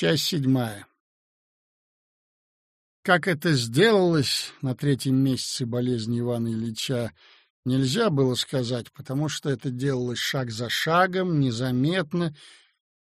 Часть седьмая. Как это сделалось на третьем месяце болезни Ивана Ильича, нельзя было сказать, потому что это делалось шаг за шагом, незаметно,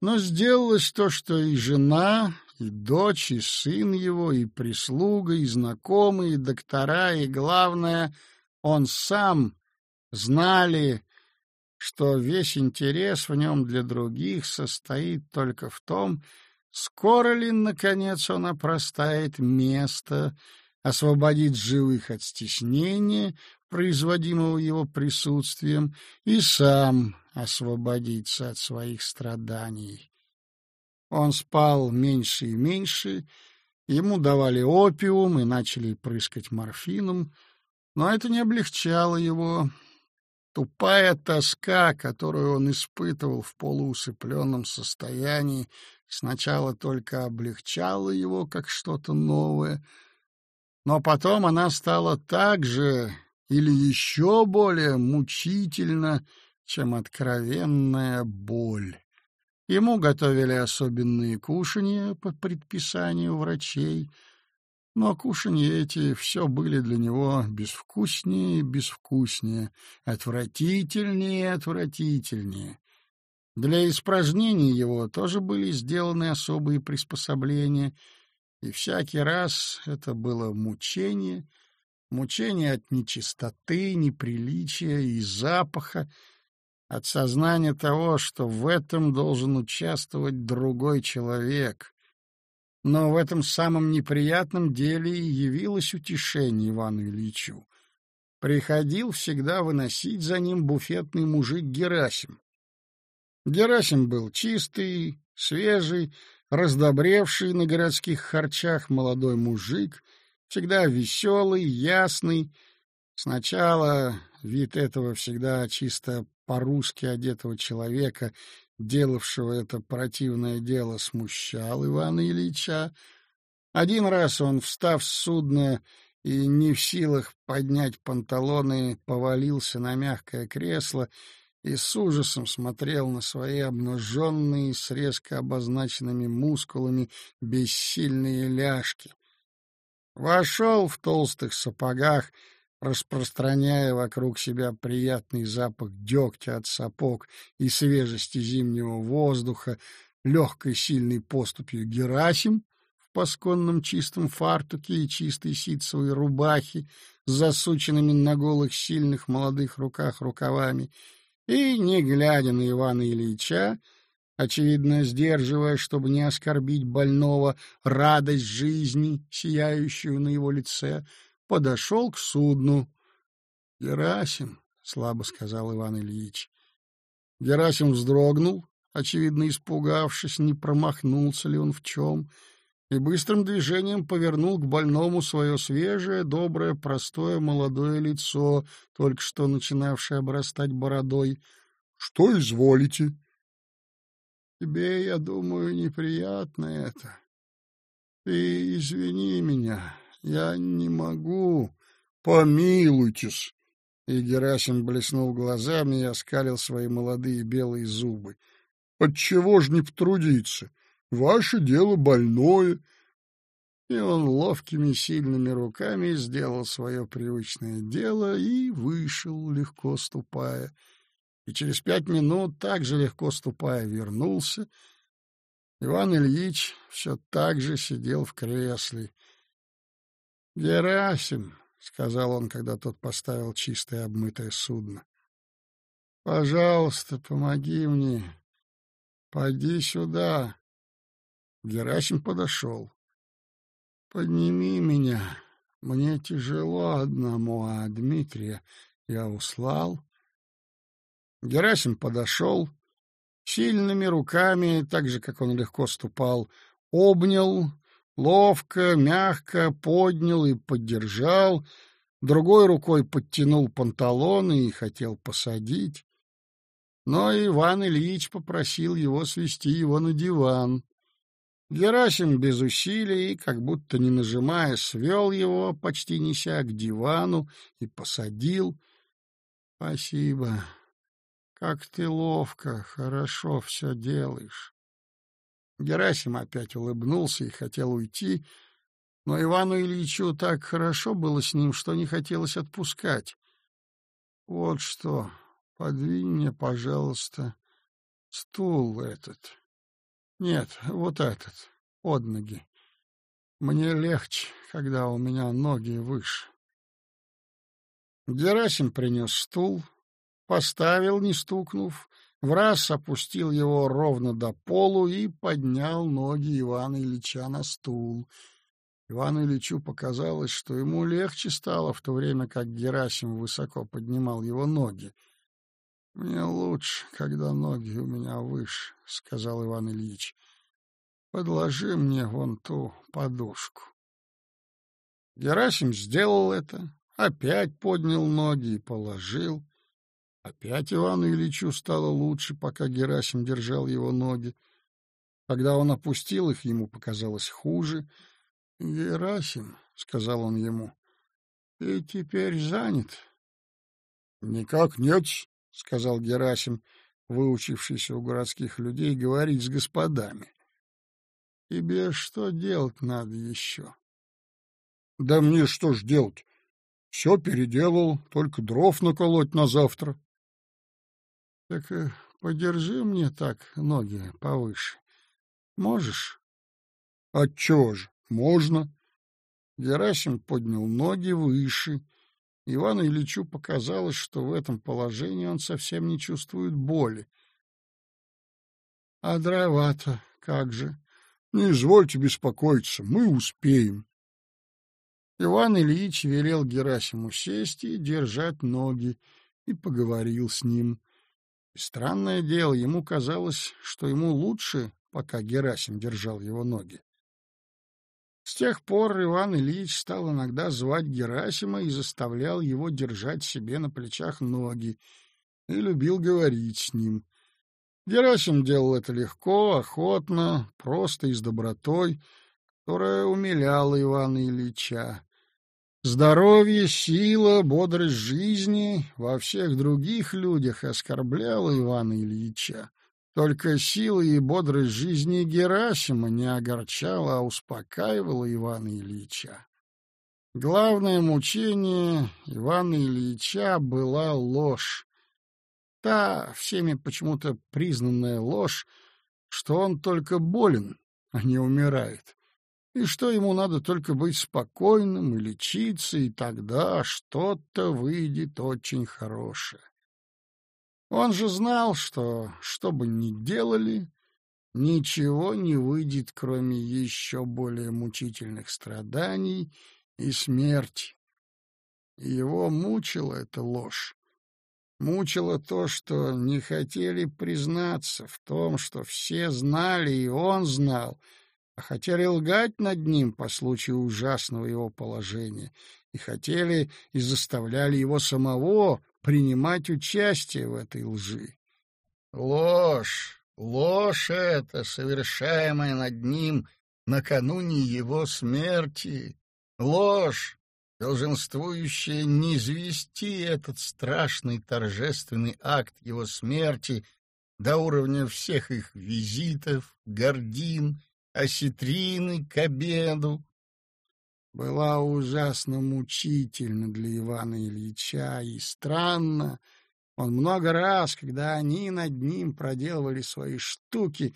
но сделалось то, что и жена, и дочь, и сын его, и прислуга, и знакомые, и доктора, и, главное, он сам знали, что весь интерес в нем для других состоит только в том, Скоро ли, наконец, он опростает место, освободит живых от стеснения, производимого его присутствием, и сам освободится от своих страданий. Он спал меньше и меньше, ему давали опиум и начали прыскать морфином, но это не облегчало его. Тупая тоска, которую он испытывал в полуусыпленном состоянии, сначала только облегчала его, как что-то новое, но потом она стала так же или еще более мучительно, чем откровенная боль. Ему готовили особенные кушанья по предписанию врачей, но кушанья эти все были для него безвкуснее и безвкуснее, отвратительнее и отвратительнее. Для испражнений его тоже были сделаны особые приспособления, и всякий раз это было мучение, мучение от нечистоты, неприличия и запаха, от сознания того, что в этом должен участвовать другой человек. Но в этом самом неприятном деле и явилось утешение Ивану Ильичу. Приходил всегда выносить за ним буфетный мужик Герасим. Герасим был чистый, свежий, раздобревший на городских харчах молодой мужик, всегда веселый, ясный. Сначала вид этого всегда чисто по-русски одетого человека, делавшего это противное дело, смущал Ивана Ильича. Один раз он, встав с судна и не в силах поднять панталоны, повалился на мягкое кресло и с ужасом смотрел на свои обнаженные с резко обозначенными мускулами бессильные ляжки. Вошел в толстых сапогах, распространяя вокруг себя приятный запах дегтя от сапог и свежести зимнего воздуха, легкой сильной поступью Герасим в пасконном чистом фартуке и чистой ситцевой рубахе с засученными на голых сильных молодых руках рукавами — и, не глядя на Ивана Ильича, очевидно сдерживая, чтобы не оскорбить больного, радость жизни, сияющую на его лице, подошел к судну. — Герасим, — слабо сказал Иван Ильич. Герасим вздрогнул, очевидно испугавшись, не промахнулся ли он в чем, — и быстрым движением повернул к больному свое свежее, доброе, простое молодое лицо, только что начинавшее обрастать бородой. — Что изволите? — Тебе, я думаю, неприятно это. Ты извини меня, я не могу. — Помилуйтесь! И Герасим блеснул глазами и оскалил свои молодые белые зубы. — Отчего ж не потрудиться? — Ваше дело больное. И он ловкими сильными руками сделал свое привычное дело и вышел, легко ступая. И через пять минут, так же легко ступая, вернулся. Иван Ильич все так же сидел в кресле. — Герасим, — сказал он, когда тот поставил чистое обмытое судно, — пожалуйста, помоги мне. Пойди сюда. Герасим подошел. — Подними меня. Мне тяжело одному, а Дмитрия я услал. Герасим подошел, сильными руками, так же, как он легко ступал, обнял, ловко, мягко поднял и поддержал, другой рукой подтянул панталоны и хотел посадить. Но Иван Ильич попросил его свести его на диван. Герасим без усилий, как будто не нажимая, свел его, почти неся к дивану, и посадил. — Спасибо. Как ты ловко, хорошо все делаешь. Герасим опять улыбнулся и хотел уйти, но Ивану Ильичу так хорошо было с ним, что не хотелось отпускать. — Вот что, подвинь мне, пожалуйста, стул этот. Нет, вот этот, под ноги. Мне легче, когда у меня ноги выше. Герасим принес стул, поставил, не стукнув, в опустил его ровно до полу и поднял ноги Ивана Ильича на стул. Ивану Ильичу показалось, что ему легче стало в то время, как Герасим высоко поднимал его ноги. — Мне лучше, когда ноги у меня выше, — сказал Иван Ильич. — Подложи мне вон ту подушку. Герасим сделал это, опять поднял ноги и положил. Опять Ивану Ильичу стало лучше, пока Герасим держал его ноги. Когда он опустил их, ему показалось хуже. — Герасим, — сказал он ему, — ты теперь занят. — Никак нет, — сказал Герасим, выучившийся у городских людей говорить с господами. — Тебе что делать надо еще? — Да мне что ж делать? Все переделал, только дров наколоть на завтра. — Так э, подержи мне так ноги повыше. Можешь? — Отчего же? Можно. Герасим поднял ноги выше. Ивану Ильичу показалось, что в этом положении он совсем не чувствует боли. — А дрова-то как же? — Не извольте беспокоиться, мы успеем. Иван Ильич велел Герасиму сесть и держать ноги, и поговорил с ним. И странное дело, ему казалось, что ему лучше, пока Герасим держал его ноги. С тех пор Иван Ильич стал иногда звать Герасима и заставлял его держать себе на плечах ноги, и любил говорить с ним. Герасим делал это легко, охотно, просто и с добротой, которая умиляла Ивана Ильича. Здоровье, сила, бодрость жизни во всех других людях оскорбляла Ивана Ильича. Только сила и бодрость жизни Герасима не огорчала, а успокаивала Ивана Ильича. Главное мучение Ивана Ильича была ложь. Та всеми почему-то признанная ложь, что он только болен, а не умирает и что ему надо только быть спокойным и лечиться, и тогда что-то выйдет очень хорошее. Он же знал, что, что бы ни делали, ничего не выйдет, кроме еще более мучительных страданий и смерти. И его мучила эта ложь. Мучило то, что не хотели признаться в том, что все знали, и он знал — а хотели лгать над ним по случаю ужасного его положения и хотели и заставляли его самого принимать участие в этой лжи. Ложь, ложь эта, совершаемая над ним накануне его смерти, ложь, долженствующая низвести этот страшный торжественный акт его смерти до уровня всех их визитов, гордин осетрины к обеду. Была ужасно мучительна для Ивана Ильича и странно. Он много раз, когда они над ним проделывали свои штуки,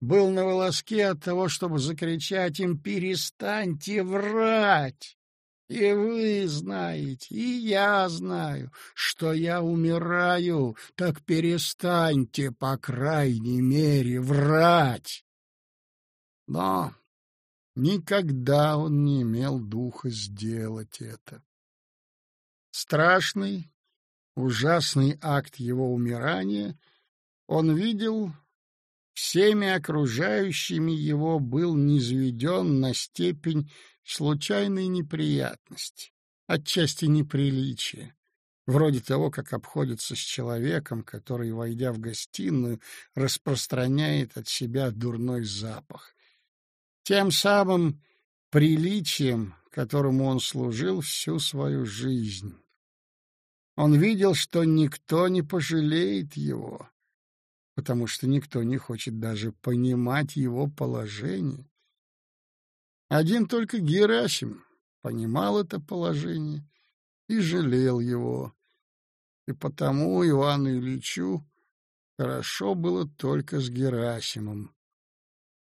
был на волоске от того, чтобы закричать им «Перестаньте врать!» И вы знаете, и я знаю, что я умираю, так перестаньте, по крайней мере, врать. Но никогда он не имел духа сделать это. Страшный, ужасный акт его умирания он видел всеми окружающими его был низведен на степень случайной неприятности, отчасти неприличия, вроде того, как обходится с человеком, который, войдя в гостиную, распространяет от себя дурной запах тем самым приличием, которому он служил всю свою жизнь. Он видел, что никто не пожалеет его, потому что никто не хочет даже понимать его положение. Один только Герасим понимал это положение и жалел его, и потому Ивану Ильичу хорошо было только с Герасимом.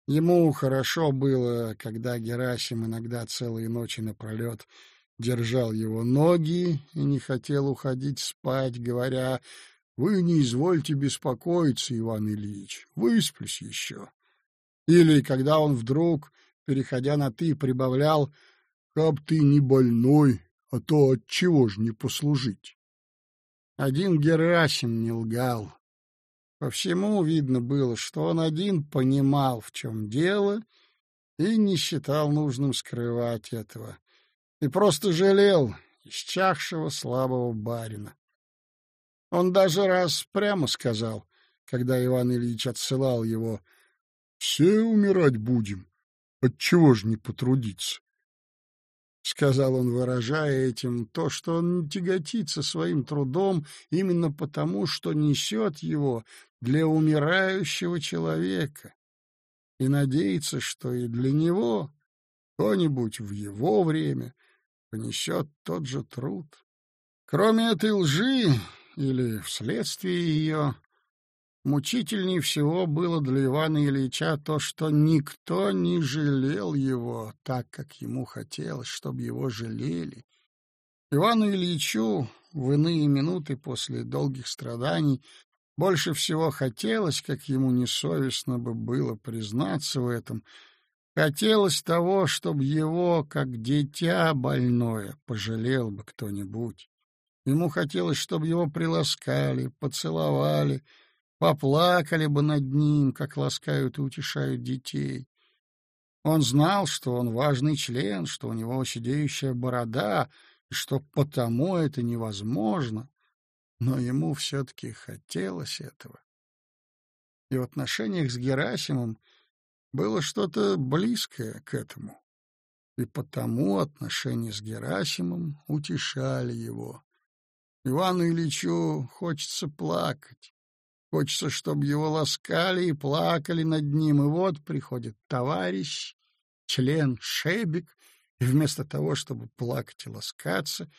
Ему хорошо было, когда Герасим иногда целые ночи напролет держал его ноги и не хотел уходить спать, говоря, «Вы не извольте беспокоиться, Иван Ильич, высплюсь еще». Или когда он вдруг, переходя на «ты», прибавлял, «Каб ты не больной, а то от чего ж не послужить?» Один Герасим не лгал. По всему видно было, что он один понимал, в чем дело, и не считал нужным скрывать этого, и просто жалел исчахшего слабого барина. Он даже раз прямо сказал, когда Иван Ильич отсылал его, «Все умирать будем, отчего ж не потрудиться?» — сказал он, выражая этим то, что он тяготится своим трудом именно потому, что несет его для умирающего человека, и надеется, что и для него кто-нибудь в его время понесет тот же труд. Кроме этой лжи, или вследствие ее, Мучительней всего было для Ивана Ильича то, что никто не жалел его так, как ему хотелось, чтобы его жалели. Ивану Ильичу в иные минуты после долгих страданий больше всего хотелось, как ему несовестно бы было признаться в этом, хотелось того, чтобы его, как дитя больное, пожалел бы кто-нибудь. Ему хотелось, чтобы его приласкали, поцеловали — поплакали бы над ним, как ласкают и утешают детей. Он знал, что он важный член, что у него сидеющая борода, и что потому это невозможно, но ему все-таки хотелось этого. И в отношениях с Герасимом было что-то близкое к этому, и потому отношения с Герасимом утешали его. Ивану Ильичу хочется плакать, Хочется, чтобы его ласкали и плакали над ним. И вот приходит товарищ, член Шебик, и вместо того, чтобы плакать и ласкаться,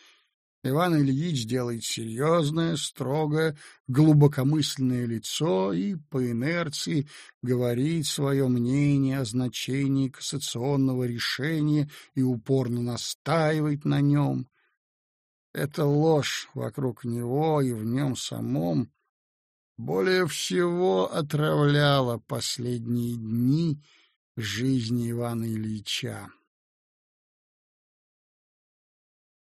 Иван Ильич делает серьезное, строгое, глубокомысленное лицо и по инерции говорит свое мнение о значении кассационного решения и упорно настаивает на нем. Это ложь вокруг него и в нем самом более всего отравляла последние дни жизни Ивана Ильича.